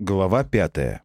Глава пятая.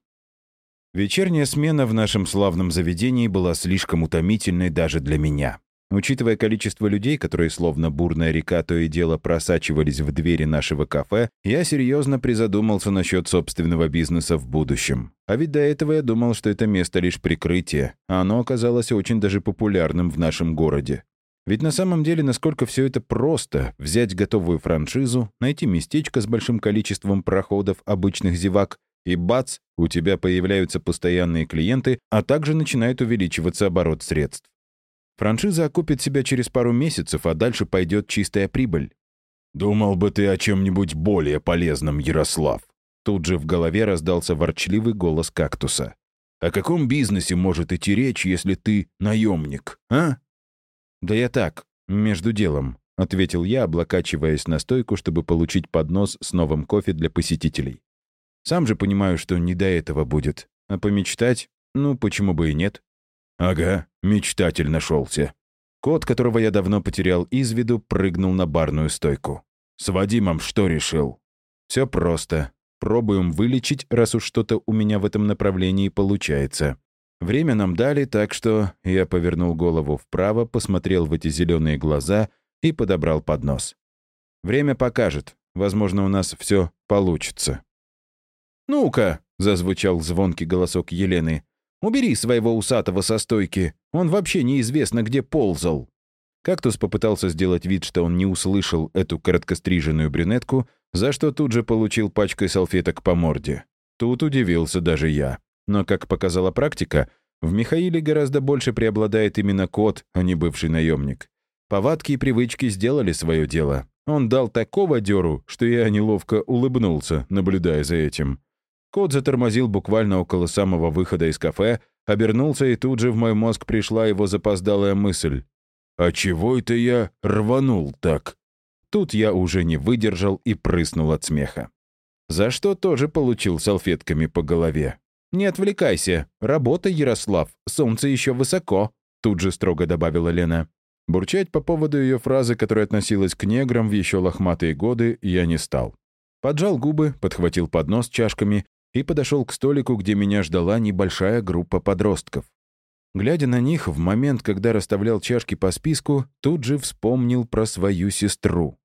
Вечерняя смена в нашем славном заведении была слишком утомительной даже для меня. Учитывая количество людей, которые словно бурная река то и дело просачивались в двери нашего кафе, я серьезно призадумался насчет собственного бизнеса в будущем. А ведь до этого я думал, что это место лишь прикрытие, а оно оказалось очень даже популярным в нашем городе. Ведь на самом деле, насколько все это просто — взять готовую франшизу, найти местечко с большим количеством проходов обычных зевак, и бац, у тебя появляются постоянные клиенты, а также начинает увеличиваться оборот средств. Франшиза окупит себя через пару месяцев, а дальше пойдет чистая прибыль. «Думал бы ты о чем-нибудь более полезном, Ярослав». Тут же в голове раздался ворчливый голос кактуса. «О каком бизнесе может идти речь, если ты наемник, а?» «Да я так, между делом», — ответил я, облокачиваясь на стойку, чтобы получить поднос с новым кофе для посетителей. «Сам же понимаю, что не до этого будет. А помечтать? Ну, почему бы и нет?» «Ага, мечтатель нашелся». Кот, которого я давно потерял из виду, прыгнул на барную стойку. «С Вадимом что решил?» «Все просто. Пробуем вылечить, раз уж что-то у меня в этом направлении получается. Время нам дали, так что я повернул голову вправо, посмотрел в эти зеленые глаза и подобрал поднос. Время покажет. Возможно, у нас все получится. «Ну-ка!» — зазвучал звонкий голосок Елены. «Убери своего усатого со стойки. Он вообще неизвестно, где ползал». Кактус попытался сделать вид, что он не услышал эту короткостриженную брюнетку, за что тут же получил пачкой салфеток по морде. Тут удивился даже я. Но, как показала практика, в Михаиле гораздо больше преобладает именно кот, а не бывший наемник. Повадки и привычки сделали свое дело. Он дал такого дёру, что я неловко улыбнулся, наблюдая за этим. Кот затормозил буквально около самого выхода из кафе, обернулся, и тут же в мой мозг пришла его запоздалая мысль. «А чего это я рванул так?» Тут я уже не выдержал и прыснул от смеха. За что тоже получил салфетками по голове. «Не отвлекайся. Работа, Ярослав. Солнце еще высоко», — тут же строго добавила Лена. Бурчать по поводу ее фразы, которая относилась к неграм в еще лохматые годы, я не стал. Поджал губы, подхватил поднос чашками и подошел к столику, где меня ждала небольшая группа подростков. Глядя на них, в момент, когда расставлял чашки по списку, тут же вспомнил про свою сестру.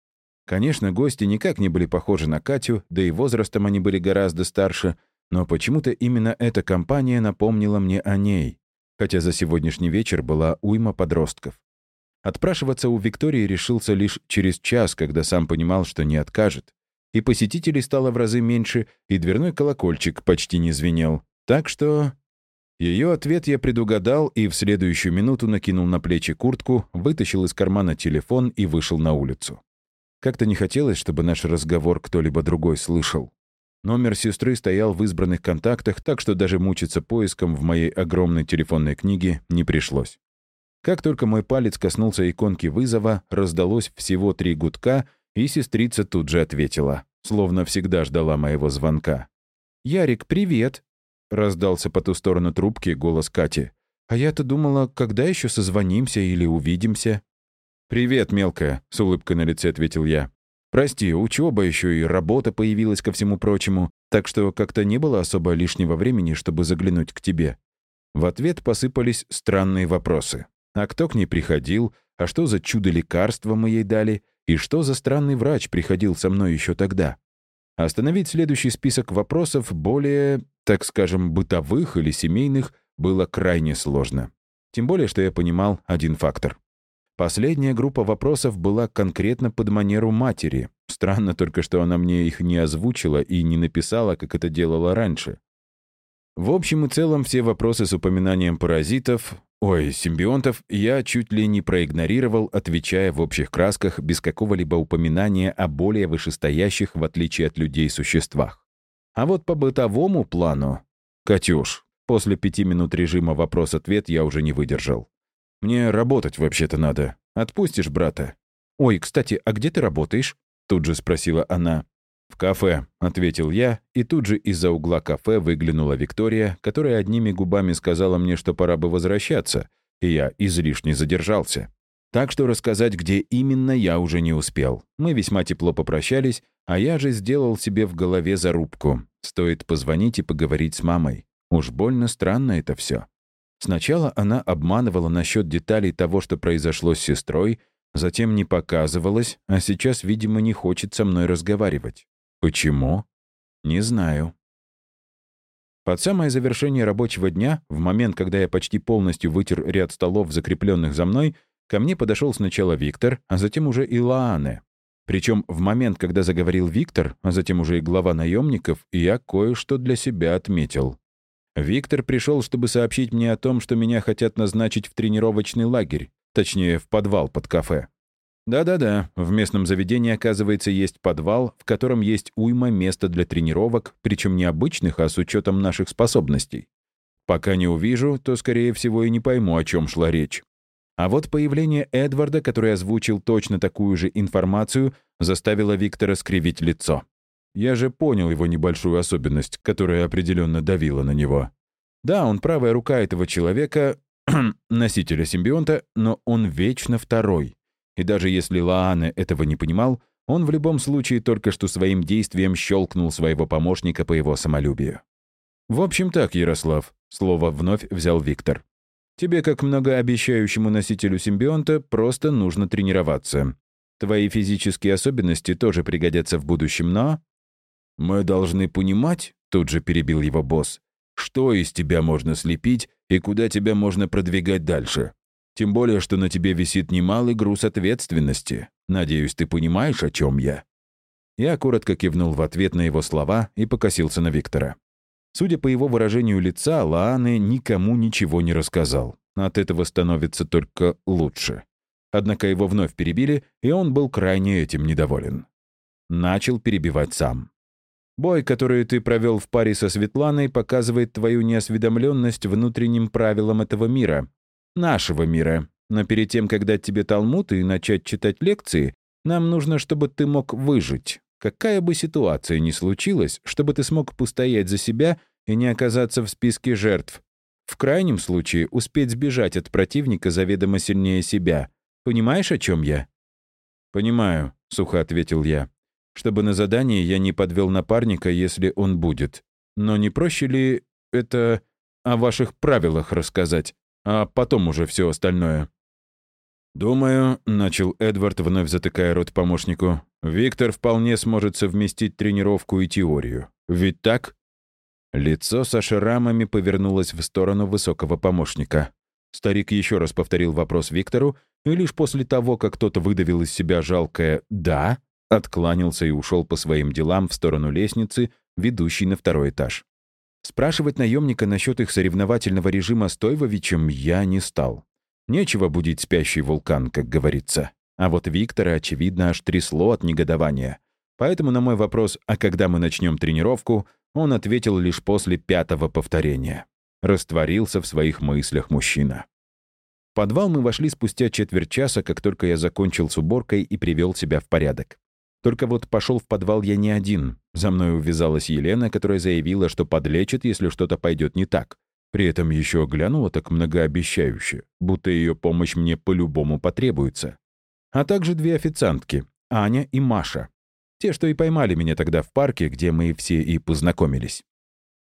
Конечно, гости никак не были похожи на Катю, да и возрастом они были гораздо старше, но почему-то именно эта компания напомнила мне о ней, хотя за сегодняшний вечер была уйма подростков. Отпрашиваться у Виктории решился лишь через час, когда сам понимал, что не откажет. И посетителей стало в разы меньше, и дверной колокольчик почти не звенел. Так что... Ее ответ я предугадал и в следующую минуту накинул на плечи куртку, вытащил из кармана телефон и вышел на улицу. Как-то не хотелось, чтобы наш разговор кто-либо другой слышал. Номер сестры стоял в избранных контактах, так что даже мучиться поиском в моей огромной телефонной книге не пришлось. Как только мой палец коснулся иконки вызова, раздалось всего три гудка, и сестрица тут же ответила, словно всегда ждала моего звонка. «Ярик, привет!» — раздался по ту сторону трубки голос Кати. «А я-то думала, когда еще созвонимся или увидимся?» «Привет, мелкая», — с улыбкой на лице ответил я. Прости, учеба еще и работа появилась ко всему прочему, так что как-то не было особо лишнего времени, чтобы заглянуть к тебе». В ответ посыпались странные вопросы. А кто к ней приходил? А что за чудо лекарства мы ей дали? И что за странный врач приходил со мной еще тогда? Остановить следующий список вопросов более, так скажем, бытовых или семейных было крайне сложно. Тем более, что я понимал один фактор. Последняя группа вопросов была конкретно под манеру матери. Странно только, что она мне их не озвучила и не написала, как это делала раньше. В общем и целом, все вопросы с упоминанием паразитов, ой, симбионтов, я чуть ли не проигнорировал, отвечая в общих красках без какого-либо упоминания о более вышестоящих, в отличие от людей, существах. А вот по бытовому плану... «Катюш, после пяти минут режима вопрос-ответ я уже не выдержал. Мне работать вообще-то надо. Отпустишь брата?» «Ой, кстати, а где ты работаешь?» Тут же спросила она. «В кафе», — ответил я, и тут же из-за угла кафе выглянула Виктория, которая одними губами сказала мне, что пора бы возвращаться, и я излишне задержался. Так что рассказать, где именно, я уже не успел. Мы весьма тепло попрощались, а я же сделал себе в голове зарубку. Стоит позвонить и поговорить с мамой. Уж больно странно это все. Сначала она обманывала насчет деталей того, что произошло с сестрой, затем не показывалась, а сейчас, видимо, не хочет со мной разговаривать. Почему? Не знаю. Под самое завершение рабочего дня, в момент, когда я почти полностью вытер ряд столов, закрепленных за мной, ко мне подошел сначала Виктор, а затем уже и Лаане. Причем в момент, когда заговорил Виктор, а затем уже и глава наемников, я кое-что для себя отметил. Виктор пришел, чтобы сообщить мне о том, что меня хотят назначить в тренировочный лагерь, точнее, в подвал под кафе. Да-да-да, в местном заведении, оказывается, есть подвал, в котором есть уйма места для тренировок, причем не обычных, а с учетом наших способностей. Пока не увижу, то, скорее всего, и не пойму, о чем шла речь. А вот появление Эдварда, который озвучил точно такую же информацию, заставило Виктора скривить лицо. Я же понял его небольшую особенность, которая определенно давила на него. Да, он правая рука этого человека, носителя симбионта, но он вечно второй. И даже если Лаане этого не понимал, он в любом случае только что своим действием щелкнул своего помощника по его самолюбию. «В общем так, Ярослав», — слово вновь взял Виктор. «Тебе, как многообещающему носителю симбионта, просто нужно тренироваться. Твои физические особенности тоже пригодятся в будущем, но «Мы должны понимать», — тут же перебил его босс, «что из тебя можно слепить и куда тебя можно продвигать дальше. Тем более, что на тебе висит немалый груз ответственности. Надеюсь, ты понимаешь, о чем я». Я коротко кивнул в ответ на его слова и покосился на Виктора. Судя по его выражению лица, Лааны никому ничего не рассказал. От этого становится только лучше. Однако его вновь перебили, и он был крайне этим недоволен. Начал перебивать сам. Бой, который ты провел в паре со Светланой, показывает твою неосведомленность внутренним правилам этого мира. Нашего мира. Но перед тем, дать тебе талмуд и начать читать лекции, нам нужно, чтобы ты мог выжить. Какая бы ситуация ни случилась, чтобы ты смог постоять за себя и не оказаться в списке жертв. В крайнем случае, успеть сбежать от противника заведомо сильнее себя. Понимаешь, о чем я? «Понимаю», — сухо ответил я чтобы на задании я не подвел напарника, если он будет. Но не проще ли это о ваших правилах рассказать, а потом уже все остальное?» «Думаю», — начал Эдвард, вновь затыкая рот помощнику, «Виктор вполне сможет совместить тренировку и теорию. Ведь так?» Лицо со шрамами повернулось в сторону высокого помощника. Старик еще раз повторил вопрос Виктору, и лишь после того, как кто-то выдавил из себя жалкое «да», Откланялся и ушел по своим делам в сторону лестницы, ведущей на второй этаж. Спрашивать наемника насчет их соревновательного режима с я не стал. Нечего будить спящий вулкан, как говорится. А вот Виктора, очевидно, аж трясло от негодования. Поэтому на мой вопрос «А когда мы начнем тренировку?» он ответил лишь после пятого повторения. Растворился в своих мыслях мужчина. В подвал мы вошли спустя четверть часа, как только я закончил с уборкой и привел себя в порядок. Только вот пошел в подвал я не один. За мной увязалась Елена, которая заявила, что подлечит, если что-то пойдет не так. При этом еще глянула так многообещающе, будто ее помощь мне по-любому потребуется. А также две официантки, Аня и Маша. Те, что и поймали меня тогда в парке, где мы все и познакомились.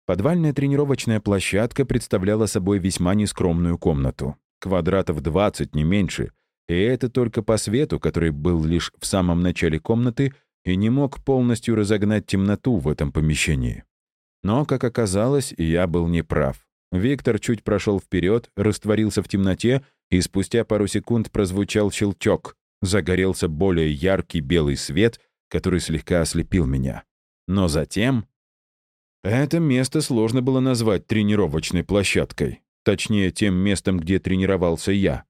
Подвальная тренировочная площадка представляла собой весьма нескромную комнату. Квадратов 20, не меньше — и это только по свету, который был лишь в самом начале комнаты и не мог полностью разогнать темноту в этом помещении. Но, как оказалось, я был неправ. Виктор чуть прошел вперед, растворился в темноте, и спустя пару секунд прозвучал щелчок. Загорелся более яркий белый свет, который слегка ослепил меня. Но затем... Это место сложно было назвать тренировочной площадкой. Точнее, тем местом, где тренировался я.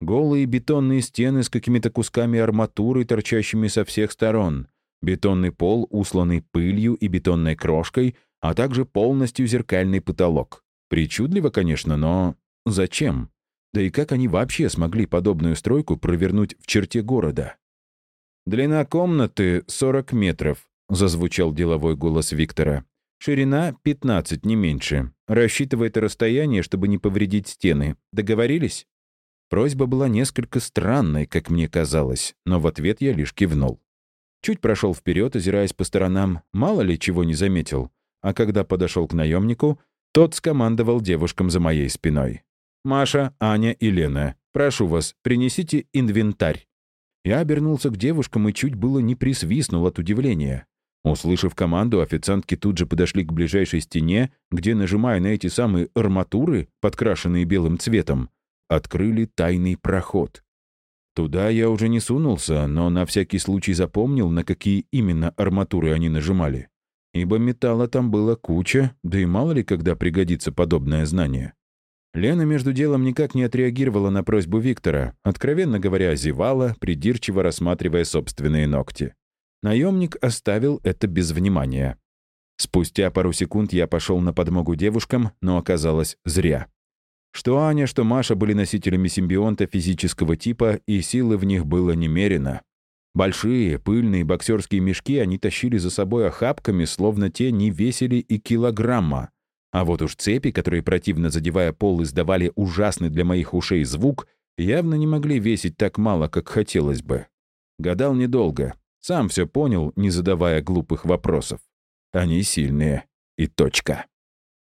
Голые бетонные стены с какими-то кусками арматуры, торчащими со всех сторон. Бетонный пол, усланный пылью и бетонной крошкой, а также полностью зеркальный потолок. Причудливо, конечно, но зачем? Да и как они вообще смогли подобную стройку провернуть в черте города? «Длина комнаты — 40 метров», — зазвучал деловой голос Виктора. «Ширина — 15, не меньше. Рассчитывай расстояние, чтобы не повредить стены. Договорились?» Просьба была несколько странной, как мне казалось, но в ответ я лишь кивнул. Чуть прошел вперед, озираясь по сторонам, мало ли чего не заметил. а когда подошел к наемнику, тот скомандовал девушкам за моей спиной. «Маша, Аня и Лена, прошу вас, принесите инвентарь». Я обернулся к девушкам и чуть было не присвистнул от удивления. Услышав команду, официантки тут же подошли к ближайшей стене, где, нажимая на эти самые арматуры, подкрашенные белым цветом, открыли тайный проход. Туда я уже не сунулся, но на всякий случай запомнил, на какие именно арматуры они нажимали. Ибо металла там было куча, да и мало ли когда пригодится подобное знание. Лена между делом никак не отреагировала на просьбу Виктора, откровенно говоря, зевала, придирчиво рассматривая собственные ногти. Наемник оставил это без внимания. Спустя пару секунд я пошел на подмогу девушкам, но оказалось зря. Что Аня, что Маша были носителями симбионта физического типа, и силы в них было немерено. Большие, пыльные боксерские мешки они тащили за собой охапками, словно те не весили и килограмма. А вот уж цепи, которые, противно задевая пол, издавали ужасный для моих ушей звук, явно не могли весить так мало, как хотелось бы. Гадал недолго. Сам все понял, не задавая глупых вопросов. Они сильные. И точка.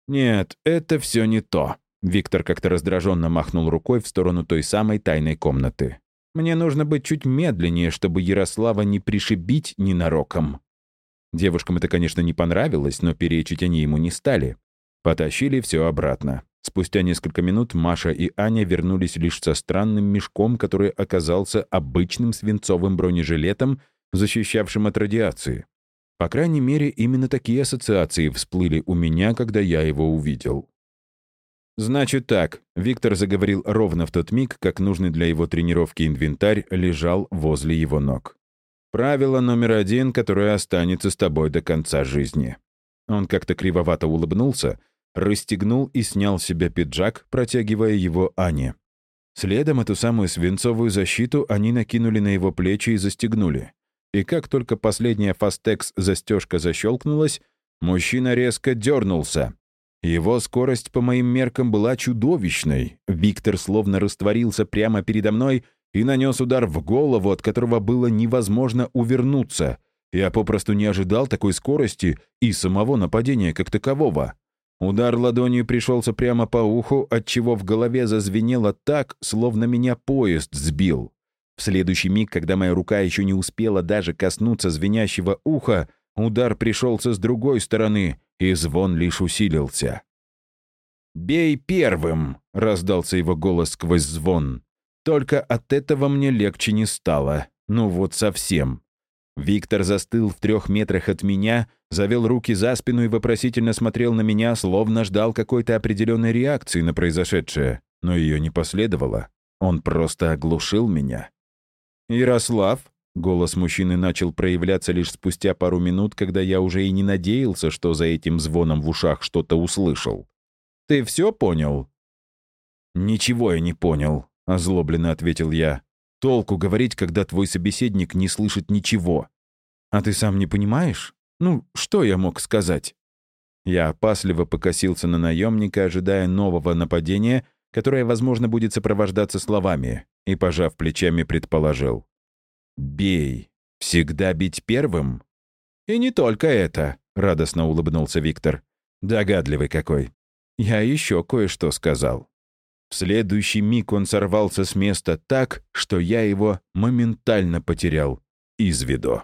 Нет, это все не то. Виктор как-то раздраженно махнул рукой в сторону той самой тайной комнаты. «Мне нужно быть чуть медленнее, чтобы Ярослава не пришибить ненароком». Девушкам это, конечно, не понравилось, но перечить они ему не стали. Потащили все обратно. Спустя несколько минут Маша и Аня вернулись лишь со странным мешком, который оказался обычным свинцовым бронежилетом, защищавшим от радиации. По крайней мере, именно такие ассоциации всплыли у меня, когда я его увидел. «Значит так», — Виктор заговорил ровно в тот миг, как нужный для его тренировки инвентарь лежал возле его ног. «Правило номер один, которое останется с тобой до конца жизни». Он как-то кривовато улыбнулся, расстегнул и снял с себя пиджак, протягивая его Ане. Следом эту самую свинцовую защиту они накинули на его плечи и застегнули. И как только последняя фастекс застежка защелкнулась, мужчина резко дернулся. Его скорость по моим меркам была чудовищной. Виктор словно растворился прямо передо мной и нанес удар в голову, от которого было невозможно увернуться. Я попросту не ожидал такой скорости и самого нападения как такового. Удар ладонью пришелся прямо по уху, отчего в голове зазвенело так, словно меня поезд сбил. В следующий миг, когда моя рука еще не успела даже коснуться звенящего уха, удар пришелся с другой стороны, и звон лишь усилился. «Бей первым!» — раздался его голос сквозь звон. Только от этого мне легче не стало. Ну вот совсем. Виктор застыл в трех метрах от меня, завел руки за спину и вопросительно смотрел на меня, словно ждал какой-то определенной реакции на произошедшее. Но ее не последовало. Он просто оглушил меня. «Ярослав?» — голос мужчины начал проявляться лишь спустя пару минут, когда я уже и не надеялся, что за этим звоном в ушах что-то услышал. «Ты все понял?» «Ничего я не понял», — озлобленно ответил я. Толку говорить, когда твой собеседник не слышит ничего. А ты сам не понимаешь? Ну, что я мог сказать? Я опасливо покосился на наемника, ожидая нового нападения, которое, возможно, будет сопровождаться словами, и, пожав плечами, предположил. «Бей. Всегда бить первым?» «И не только это», — радостно улыбнулся Виктор. «Догадливый какой. Я еще кое-что сказал». В следующий миг он сорвался с места так, что я его моментально потерял из виду.